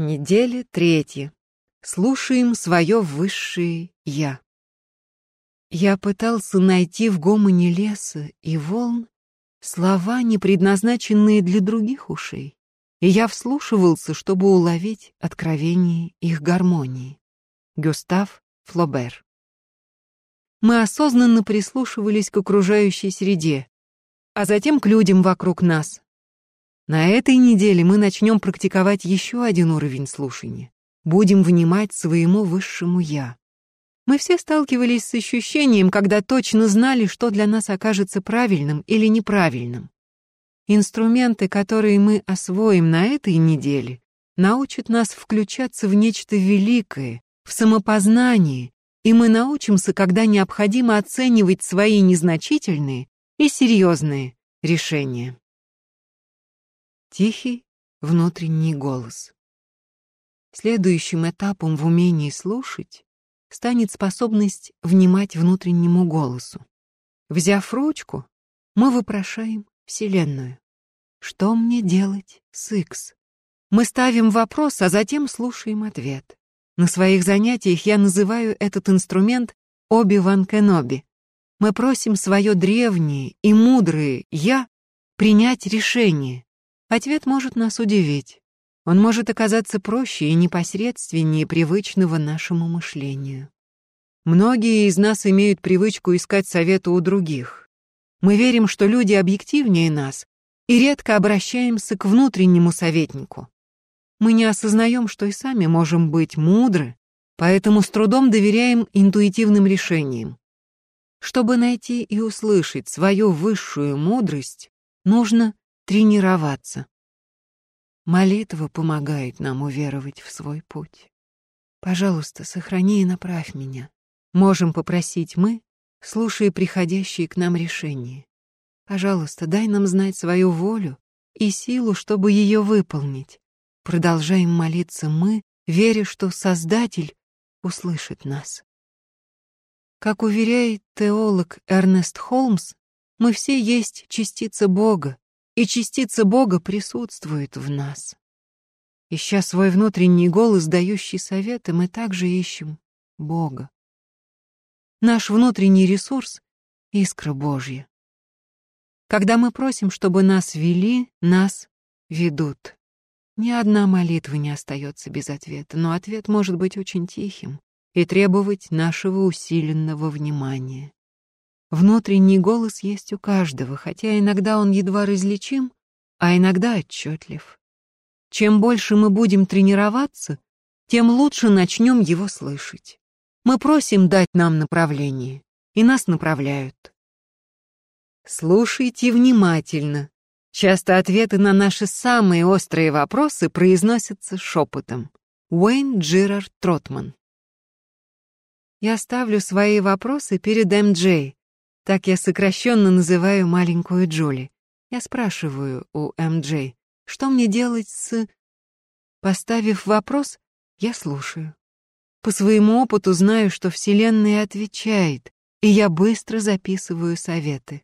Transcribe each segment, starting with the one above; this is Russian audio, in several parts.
Неделя третья. Слушаем свое высшее «Я». Я пытался найти в гомоне леса и волн слова, не предназначенные для других ушей, и я вслушивался, чтобы уловить откровение их гармонии. Гюстав Флобер Мы осознанно прислушивались к окружающей среде, а затем к людям вокруг нас, на этой неделе мы начнем практиковать еще один уровень слушания. Будем внимать своему высшему «я». Мы все сталкивались с ощущением, когда точно знали, что для нас окажется правильным или неправильным. Инструменты, которые мы освоим на этой неделе, научат нас включаться в нечто великое, в самопознание, и мы научимся, когда необходимо оценивать свои незначительные и серьезные решения. Тихий внутренний голос. Следующим этапом в умении слушать станет способность внимать внутреннему голосу. Взяв ручку, мы вопрошаем Вселенную. Что мне делать с X? Мы ставим вопрос, а затем слушаем ответ. На своих занятиях я называю этот инструмент Оби-Ван Кеноби. Мы просим свое древнее и мудрое «Я» принять решение, Ответ может нас удивить. Он может оказаться проще и непосредственнее привычного нашему мышлению. Многие из нас имеют привычку искать совета у других. Мы верим, что люди объективнее нас, и редко обращаемся к внутреннему советнику. Мы не осознаем, что и сами можем быть мудры, поэтому с трудом доверяем интуитивным решениям. Чтобы найти и услышать свою высшую мудрость, нужно тренироваться. Молитва помогает нам уверовать в свой путь. Пожалуйста, сохрани и направь меня. Можем попросить мы, слушая приходящие к нам решения. Пожалуйста, дай нам знать свою волю и силу, чтобы ее выполнить. Продолжаем молиться мы, веря, что Создатель услышит нас. Как уверяет теолог Эрнест Холмс, мы все есть частица Бога, и частица Бога присутствует в нас. Ища свой внутренний голос, дающий советы, мы также ищем Бога. Наш внутренний ресурс — искра Божья. Когда мы просим, чтобы нас вели, нас ведут. Ни одна молитва не остается без ответа, но ответ может быть очень тихим и требовать нашего усиленного внимания. Внутренний голос есть у каждого, хотя иногда он едва различим, а иногда отчетлив. Чем больше мы будем тренироваться, тем лучше начнем его слышать. Мы просим дать нам направление, и нас направляют. Слушайте внимательно. Часто ответы на наши самые острые вопросы произносятся шепотом. Уэйн Джерард Тротман. Я ставлю свои вопросы перед МД, так я сокращенно называю маленькую Джоли. Я спрашиваю у МД, что мне делать с... Поставив вопрос, я слушаю. По своему опыту знаю, что Вселенная отвечает, и я быстро записываю советы.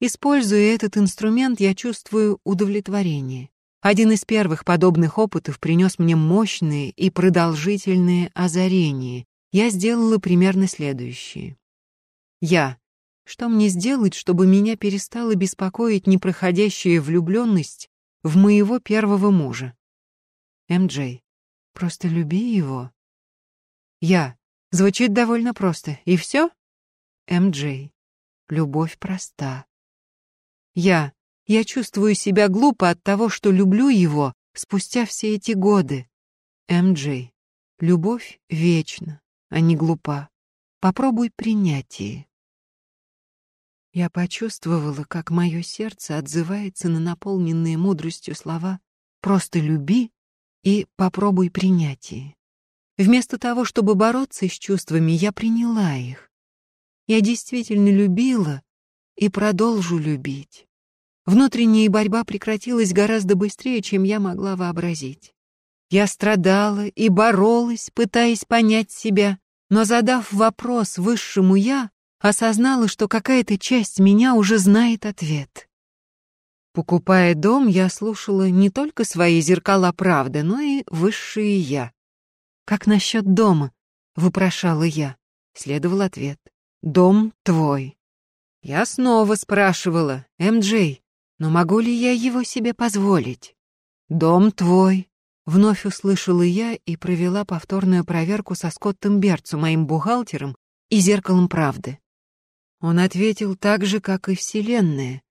Используя этот инструмент, я чувствую удовлетворение. Один из первых подобных опытов принес мне мощные и продолжительные озарения. Я сделала примерно следующее. Я что мне сделать, чтобы меня перестала беспокоить непроходящая влюбленность в моего первого мужа? МД. Просто люби его. Я. Звучит довольно просто. И все? МД. Любовь проста. Я. Я чувствую себя глупо от того, что люблю его спустя все эти годы. МД. Любовь вечна, а не глупа. Попробуй принятие. Я почувствовала, как мое сердце отзывается на наполненные мудростью слова «просто люби» и «попробуй принятие». Вместо того, чтобы бороться с чувствами, я приняла их. Я действительно любила и продолжу любить. Внутренняя борьба прекратилась гораздо быстрее, чем я могла вообразить. Я страдала и боролась, пытаясь понять себя, но задав вопрос высшему «я», осознала, что какая-то часть меня уже знает ответ. Покупая дом, я слушала не только свои зеркала правды, но и высшие я. «Как насчет дома?» — выпрошала я. Следовал ответ. «Дом твой». Я снова спрашивала, «МД, но могу ли я его себе позволить?» «Дом твой», — вновь услышала я и провела повторную проверку со Скоттом Берцу, моим бухгалтером, и зеркалом правды. Он ответил так же, как и Вселенная.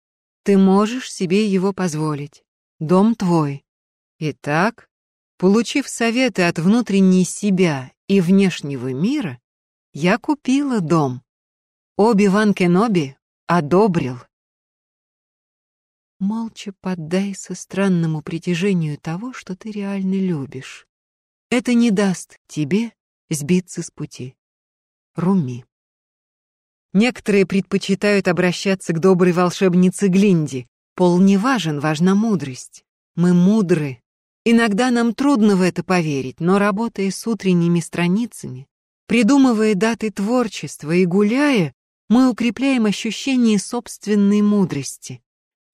Ты можешь себе его позволить. Дом твой. Итак, получив советы от внутренней себя и внешнего мира, я купила дом. Оби-Ван Кеноби одобрил. Молча поддайся странному притяжению того, что ты реально любишь. Это не даст тебе сбиться с пути. Руми. Некоторые предпочитают обращаться к доброй волшебнице Глинди. Пол не важен, важна мудрость. Мы мудры. Иногда нам трудно в это поверить, но работая с утренними страницами, придумывая даты творчества и гуляя, мы укрепляем ощущение собственной мудрости.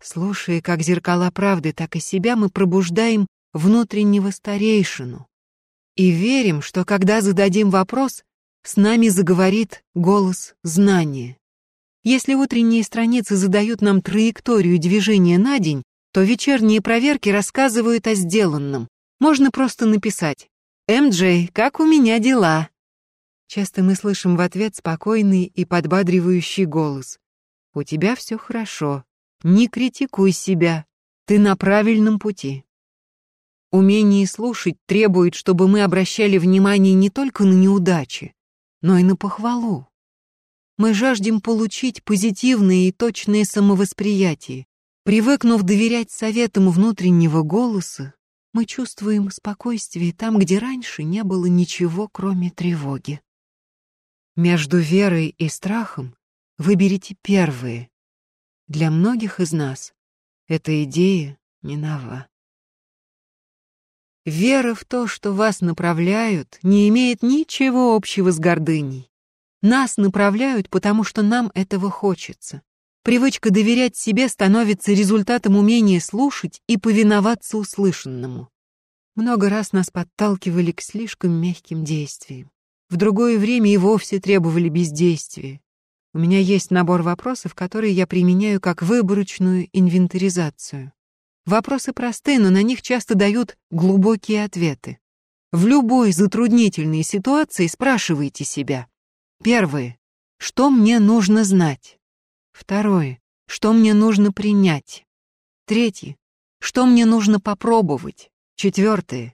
Слушая как зеркала правды, так и себя, мы пробуждаем внутреннего старейшину. И верим, что когда зададим вопрос, с нами заговорит голос знания. Если утренние страницы задают нам траекторию движения на день, то вечерние проверки рассказывают о сделанном. Можно просто написать «МД, как у меня дела?» Часто мы слышим в ответ спокойный и подбадривающий голос. «У тебя все хорошо. Не критикуй себя. Ты на правильном пути». Умение слушать требует, чтобы мы обращали внимание не только на неудачи, но и на похвалу. Мы жаждем получить позитивное и точное самовосприятие. Привыкнув доверять советам внутреннего голоса, мы чувствуем спокойствие там, где раньше не было ничего, кроме тревоги. Между верой и страхом выберите первые. Для многих из нас эта идея не нова. Вера в то, что вас направляют, не имеет ничего общего с гордыней. Нас направляют, потому что нам этого хочется. Привычка доверять себе становится результатом умения слушать и повиноваться услышанному. Много раз нас подталкивали к слишком мягким действиям. В другое время и вовсе требовали бездействия. У меня есть набор вопросов, которые я применяю как выборочную инвентаризацию. Вопросы просты, но на них часто дают глубокие ответы. В любой затруднительной ситуации спрашивайте себя. Первое. Что мне нужно знать? Второе. Что мне нужно принять? Третье. Что мне нужно попробовать? Четвертое.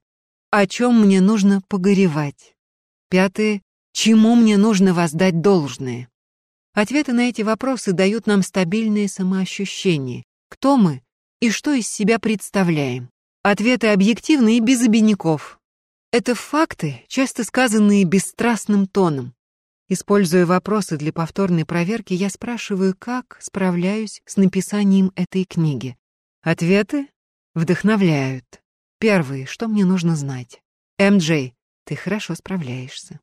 О чем мне нужно погоревать? Пятое. Чему мне нужно воздать должное? Ответы на эти вопросы дают нам стабильное самоощущение. Кто мы и что из себя представляем. Ответы объективны и без обиняков. Это факты, часто сказанные бесстрастным тоном. Используя вопросы для повторной проверки, я спрашиваю, как справляюсь с написанием этой книги. Ответы вдохновляют. Первый, что мне нужно знать? МД, ты хорошо справляешься.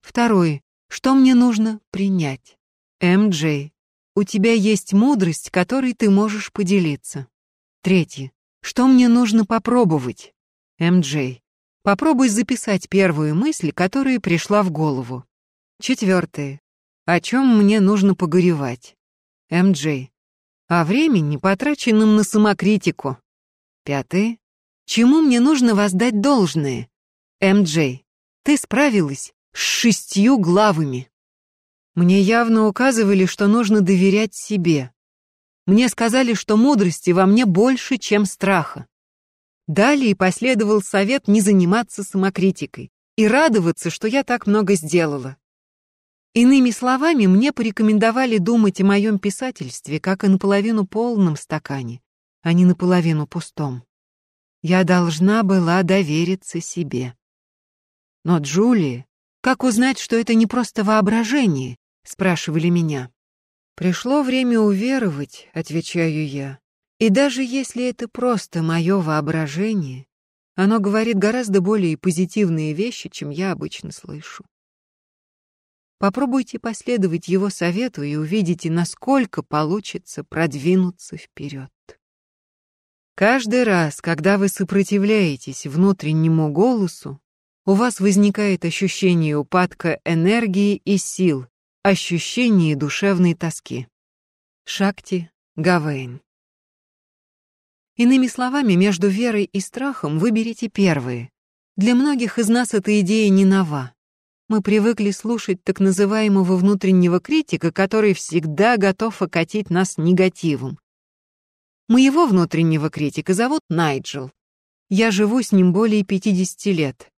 Второй, что мне нужно принять? МД, у тебя есть мудрость, которой ты можешь поделиться. Третье. Что мне нужно попробовать? МД. Попробуй записать первую мысль, которая пришла в голову. Четвертое. О чем мне нужно погоревать? МД. О времени, потраченном на самокритику. Пятое. Чему мне нужно воздать должное? МД. Ты справилась с шестью главами. Мне явно указывали, что нужно доверять себе. Мне сказали, что мудрости во мне больше, чем страха. Далее последовал совет не заниматься самокритикой и радоваться, что я так много сделала. Иными словами, мне порекомендовали думать о моем писательстве как о наполовину полном стакане, а не наполовину пустом. Я должна была довериться себе. Но, Джулия, как узнать, что это не просто воображение? Спрашивали меня. «Пришло время уверовать», — отвечаю я. «И даже если это просто мое воображение, оно говорит гораздо более позитивные вещи, чем я обычно слышу. Попробуйте последовать его совету и увидите, насколько получится продвинуться вперед. Каждый раз, когда вы сопротивляетесь внутреннему голосу, у вас возникает ощущение упадка энергии и сил, ощущение душевной тоски. Шакти Гавейн. Иными словами, между верой и страхом выберите первые. Для многих из нас эта идея не нова. Мы привыкли слушать так называемого внутреннего критика, который всегда готов окатить нас негативом. Моего внутреннего критика зовут Найджел. Я живу с ним более 50 лет.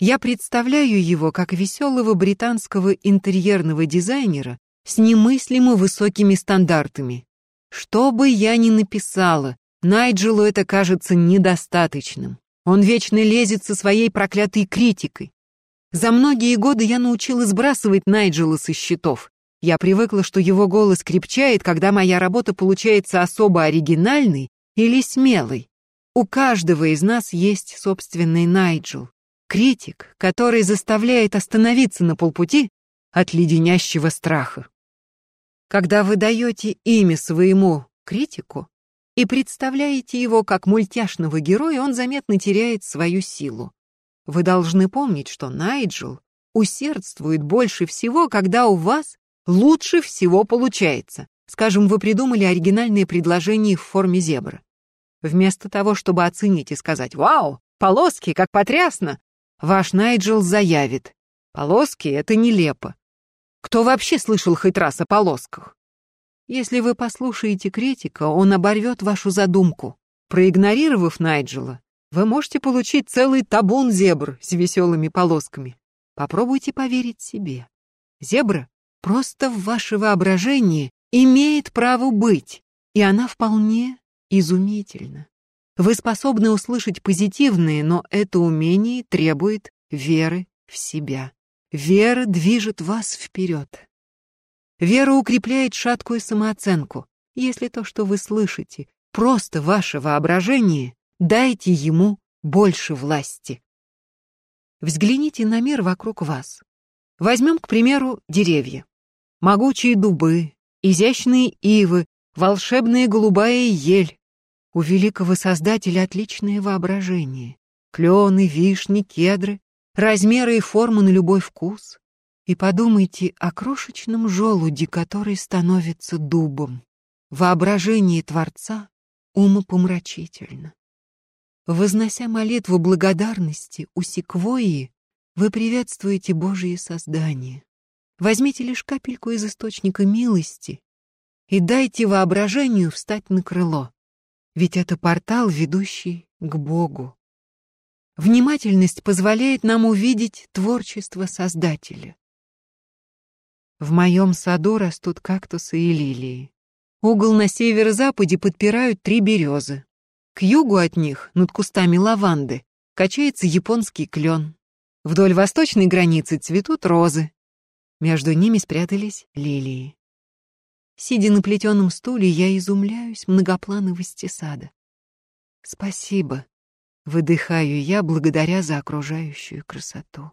Я представляю его как веселого британского интерьерного дизайнера с немыслимо высокими стандартами. Что бы я ни написала, Найджелу это кажется недостаточным. Он вечно лезет со своей проклятой критикой. За многие годы я научилась сбрасывать Найджела со счетов. Я привыкла, что его голос крепчает, когда моя работа получается особо оригинальной или смелой. У каждого из нас есть собственный Найджел. Критик, который заставляет остановиться на полпути от леденящего страха. Когда вы даете имя своему критику и представляете его как мультяшного героя, он заметно теряет свою силу. Вы должны помнить, что Найджел усердствует больше всего, когда у вас лучше всего получается. Скажем, вы придумали оригинальное предложение в форме зебры. Вместо того, чтобы оценить и сказать «Вау, полоски, как потрясно!» Ваш Найджел заявит. Полоски — это нелепо. Кто вообще слышал хоть раз о полосках? Если вы послушаете критика, он оборвет вашу задумку. Проигнорировав Найджела, вы можете получить целый табун зебр с веселыми полосками. Попробуйте поверить себе. Зебра просто в ваше воображении имеет право быть, и она вполне изумительна. Вы способны услышать позитивные, но это умение требует веры в себя. Вера движет вас вперед. Вера укрепляет шаткую самооценку. Если то, что вы слышите, просто ваше воображение, дайте ему больше власти. Взгляните на мир вокруг вас. Возьмем, к примеру, деревья. Могучие дубы, изящные ивы, волшебная голубая ель, у великого Создателя отличное воображение. Клены, вишни, кедры, размеры и формы на любой вкус. И подумайте о крошечном желуде, который становится дубом. Воображение Творца умопомрачительно. Вознося молитву благодарности у секвойи, вы приветствуете Божие создание. Возьмите лишь капельку из источника милости и дайте воображению встать на крыло. Ведь это портал, ведущий к Богу. Внимательность позволяет нам увидеть творчество Создателя. В моем саду растут кактусы и лилии. Угол на северо-западе подпирают три березы. К югу от них, над кустами лаванды, качается японский клен. Вдоль восточной границы цветут розы. Между ними спрятались лилии. Сидя на плетеном стуле, я изумляюсь многоплановости сада. Спасибо, выдыхаю я благодаря за окружающую красоту.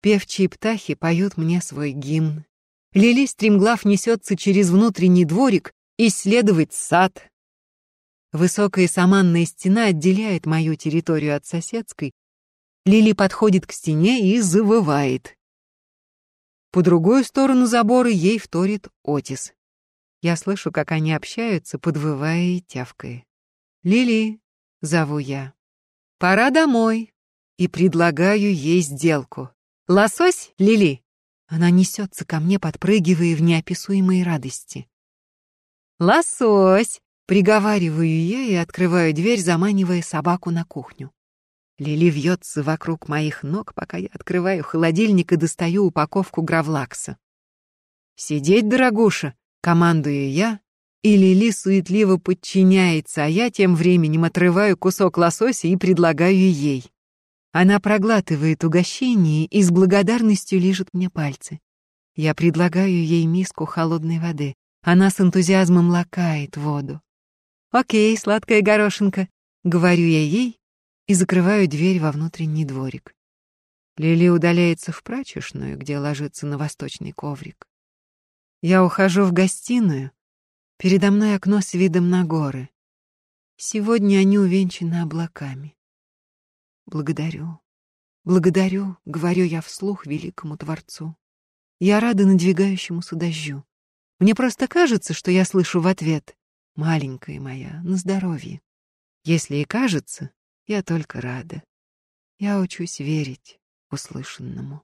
Певчие птахи поют мне свой гимн. Лили стремглав несется через внутренний дворик исследовать сад. Высокая саманная стена отделяет мою территорию от соседской. Лили подходит к стене и завывает. По другую сторону забора ей вторит Отис. Я слышу, как они общаются, подвывая и тявкая. «Лили», — зову я, — «пора домой». И предлагаю ей сделку. «Лосось, Лили?» Она несется ко мне, подпрыгивая в неописуемой радости. «Лосось!» — приговариваю я и открываю дверь, заманивая собаку на кухню. Лили вьется вокруг моих ног, пока я открываю холодильник и достаю упаковку гравлакса. «Сидеть, дорогуша!» — командую я, и Лили суетливо подчиняется, а я тем временем отрываю кусок лосося и предлагаю ей. Она проглатывает угощение и с благодарностью лижет мне пальцы. Я предлагаю ей миску холодной воды. Она с энтузиазмом лакает воду. «Окей, сладкая горошинка», — говорю я ей, и закрываю дверь во внутренний дворик. Лили удаляется в прачечную, где ложится на восточный коврик. Я ухожу в гостиную. Передо мной окно с видом на горы. Сегодня они увенчаны облаками. Благодарю, благодарю, говорю я вслух великому Творцу. Я рада надвигающемуся дождю. Мне просто кажется, что я слышу в ответ «Маленькая моя, на здоровье». Если и кажется, я только рада. Я учусь верить услышанному.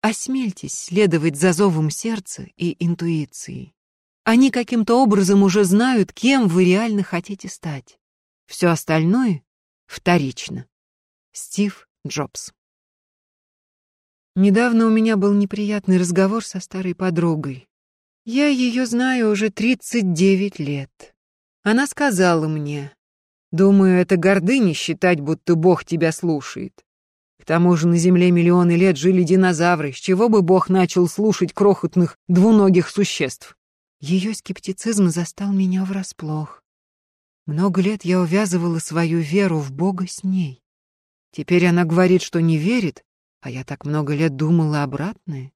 Осмельтесь следовать за зовом сердца и интуицией. Они каким-то образом уже знают, кем вы реально хотите стать. Все остальное вторично. Стив Джобс. Недавно у меня был неприятный разговор со старой подругой. Я ее знаю уже 39 лет. Она сказала мне, «Думаю, это гордыня считать, будто Бог тебя слушает. К тому же на Земле миллионы лет жили динозавры, с чего бы Бог начал слушать крохотных двуногих существ?» Ее скептицизм застал меня врасплох. Много лет я увязывала свою веру в Бога с ней. Теперь она говорит, что не верит, а я так много лет думала обратное.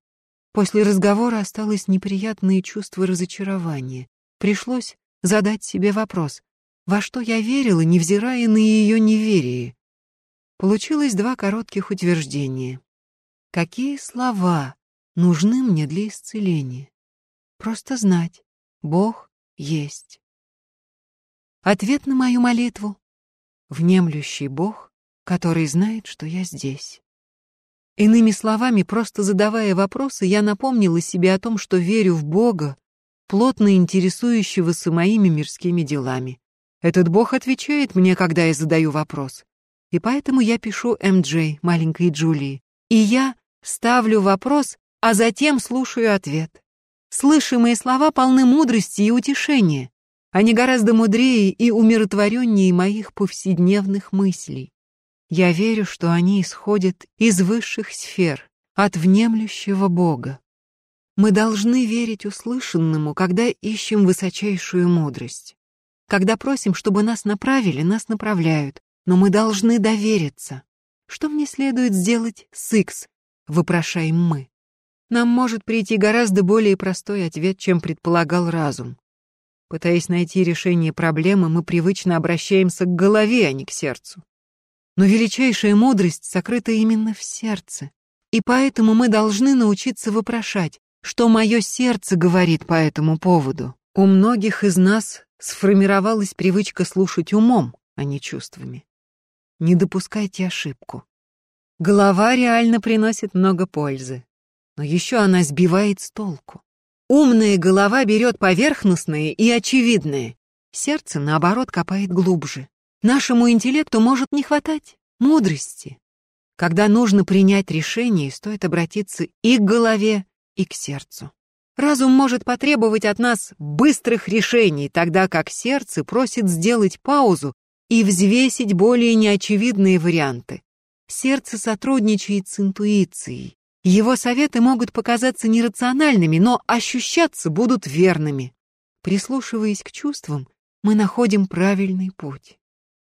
После разговора осталось неприятное чувство разочарования. Пришлось задать себе вопрос, во что я верила, невзирая на ее неверие. Получилось два коротких утверждения. Какие слова нужны мне для исцеления? Просто знать, Бог есть. Ответ на мою молитву — внемлющий Бог, который знает, что я здесь. Иными словами, просто задавая вопросы, я напомнила себе о том, что верю в Бога, плотно интересующегося моими мирскими делами. Этот Бог отвечает мне, когда я задаю вопрос. И поэтому я пишу МД, маленькой Джулии. И я ставлю вопрос, а затем слушаю ответ. Слышимые слова полны мудрости и утешения. Они гораздо мудрее и умиротвореннее моих повседневных мыслей. Я верю, что они исходят из высших сфер, от внемлющего Бога. Мы должны верить услышанному, когда ищем высочайшую мудрость. Когда просим, чтобы нас направили, нас направляют, но мы должны довериться. Что мне следует сделать с Икс, вопрошаем мы нам может прийти гораздо более простой ответ, чем предполагал разум. Пытаясь найти решение проблемы, мы привычно обращаемся к голове, а не к сердцу. Но величайшая мудрость сокрыта именно в сердце. И поэтому мы должны научиться вопрошать, что мое сердце говорит по этому поводу. У многих из нас сформировалась привычка слушать умом, а не чувствами. Не допускайте ошибку. Голова реально приносит много пользы но еще она сбивает с толку. Умная голова берет поверхностное и очевидное. Сердце, наоборот, копает глубже. Нашему интеллекту может не хватать мудрости. Когда нужно принять решение, стоит обратиться и к голове, и к сердцу. Разум может потребовать от нас быстрых решений, тогда как сердце просит сделать паузу и взвесить более неочевидные варианты. Сердце сотрудничает с интуицией, его советы могут показаться нерациональными, но ощущаться будут верными. Прислушиваясь к чувствам, мы находим правильный путь.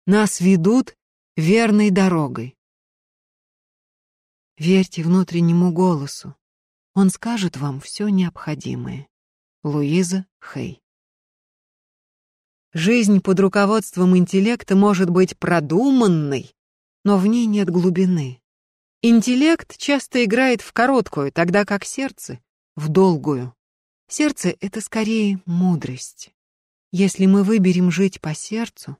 Нас ведут верной дорогой. Верьте внутреннему голосу. Он скажет вам все необходимое. Луиза Хей. Жизнь под руководством интеллекта может быть продуманной, но в ней нет глубины. Интеллект часто играет в короткую, тогда как сердце — в долгую. Сердце — это скорее мудрость. Если мы выберем жить по сердцу,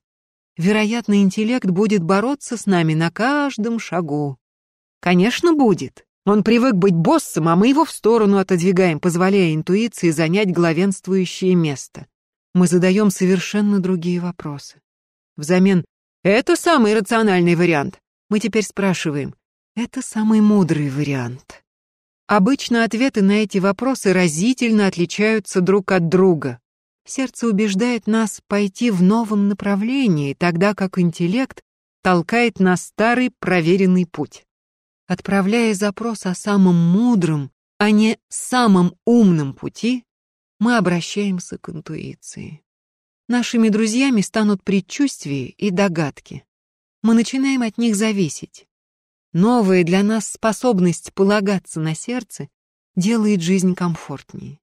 вероятно, интеллект будет бороться с нами на каждом шагу. Конечно, будет. Он привык быть боссом, а мы его в сторону отодвигаем, позволяя интуиции занять главенствующее место. Мы задаем совершенно другие вопросы. Взамен «это самый рациональный вариант». Мы теперь спрашиваем это самый мудрый вариант. Обычно ответы на эти вопросы разительно отличаются друг от друга. Сердце убеждает нас пойти в новом направлении, тогда как интеллект толкает на старый проверенный путь. Отправляя запрос о самом мудром, а не самом умном пути, мы обращаемся к интуиции. Нашими друзьями станут предчувствия и догадки. Мы начинаем от них зависеть. Новая для нас способность полагаться на сердце делает жизнь комфортнее.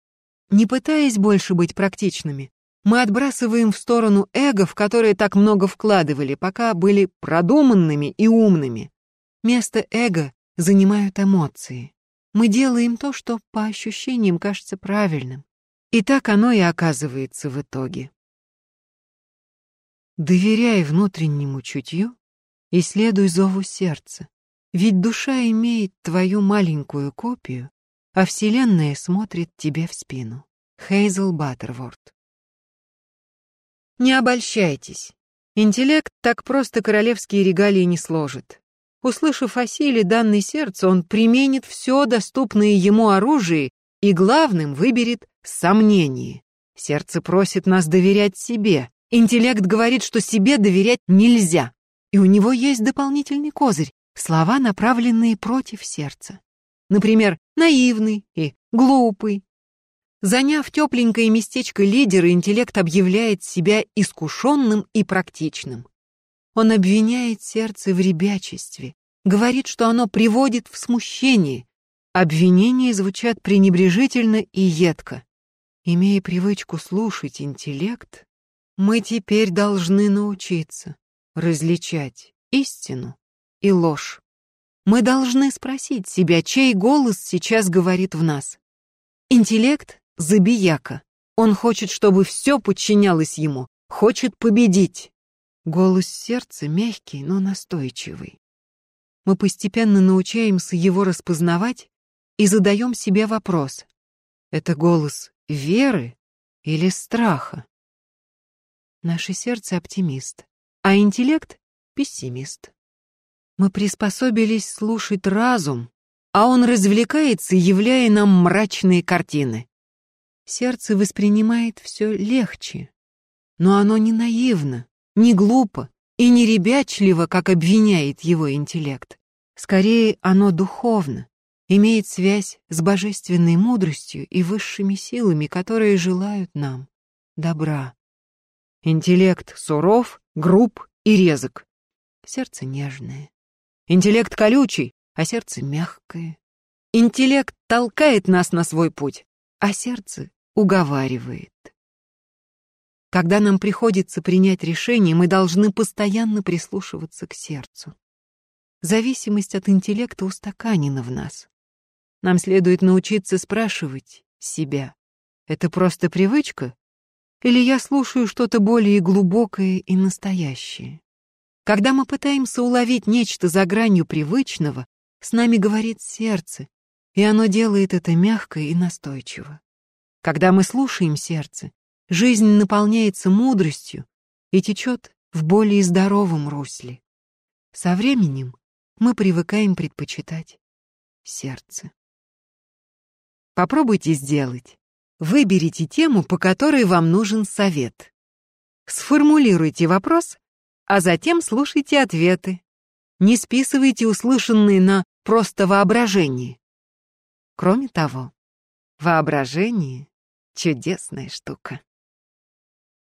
Не пытаясь больше быть практичными, Мы отбрасываем в сторону эго, в которое так много вкладывали, пока были продуманными и умными. Место эго занимают эмоции. Мы делаем то, что по ощущениям кажется правильным. И так оно и оказывается в итоге. Доверяй внутреннему чутью и следуй зову сердца. Ведь душа имеет твою маленькую копию, а Вселенная смотрит тебе в спину. Хейзел Баттерворд. Не обольщайтесь. Интеллект так просто королевские регалии не сложит. Услышав о силе данной сердца, он применит все доступное ему оружие и, главным, выберет сомнение. Сердце просит нас доверять себе. Интеллект говорит, что себе доверять нельзя. И у него есть дополнительный козырь — слова, направленные против сердца. Например, наивный и глупый. Заняв тепленькое местечко лидера, интеллект объявляет себя искушенным и практичным. Он обвиняет сердце в ребячестве, говорит, что оно приводит в смущение. Обвинения звучат пренебрежительно и едко. Имея привычку слушать интеллект, мы теперь должны научиться различать истину и ложь. Мы должны спросить себя, чей голос сейчас говорит в нас. Интеллект — забияка. Он хочет, чтобы все подчинялось ему, хочет победить. Голос сердца мягкий, но настойчивый. Мы постепенно научаемся его распознавать и задаем себе вопрос. Это голос веры или страха? Наше сердце оптимист, а интеллект — пессимист. Мы приспособились слушать разум, а он развлекается, являя нам мрачные картины. Сердце воспринимает все легче, но оно не наивно, не глупо и не ребячливо, как обвиняет его интеллект. Скорее, оно духовно, имеет связь с божественной мудростью и высшими силами, которые желают нам добра. Интеллект суров, груб и резок. Сердце нежное. Интеллект колючий, а сердце мягкое. Интеллект толкает нас на свой путь, а сердце уговаривает. Когда нам приходится принять решение, мы должны постоянно прислушиваться к сердцу. Зависимость от интеллекта устаканена в нас. Нам следует научиться спрашивать себя, это просто привычка? Или я слушаю что-то более глубокое и настоящее? Когда мы пытаемся уловить нечто за гранью привычного, с нами говорит сердце, и оно делает это мягко и настойчиво. Когда мы слушаем сердце, жизнь наполняется мудростью и течет в более здоровом русле. Со временем мы привыкаем предпочитать сердце. Попробуйте сделать. Выберите тему, по которой вам нужен совет. Сформулируйте вопрос а затем слушайте ответы. Не списывайте услышанные на просто воображение. Кроме того, воображение — чудесная штука.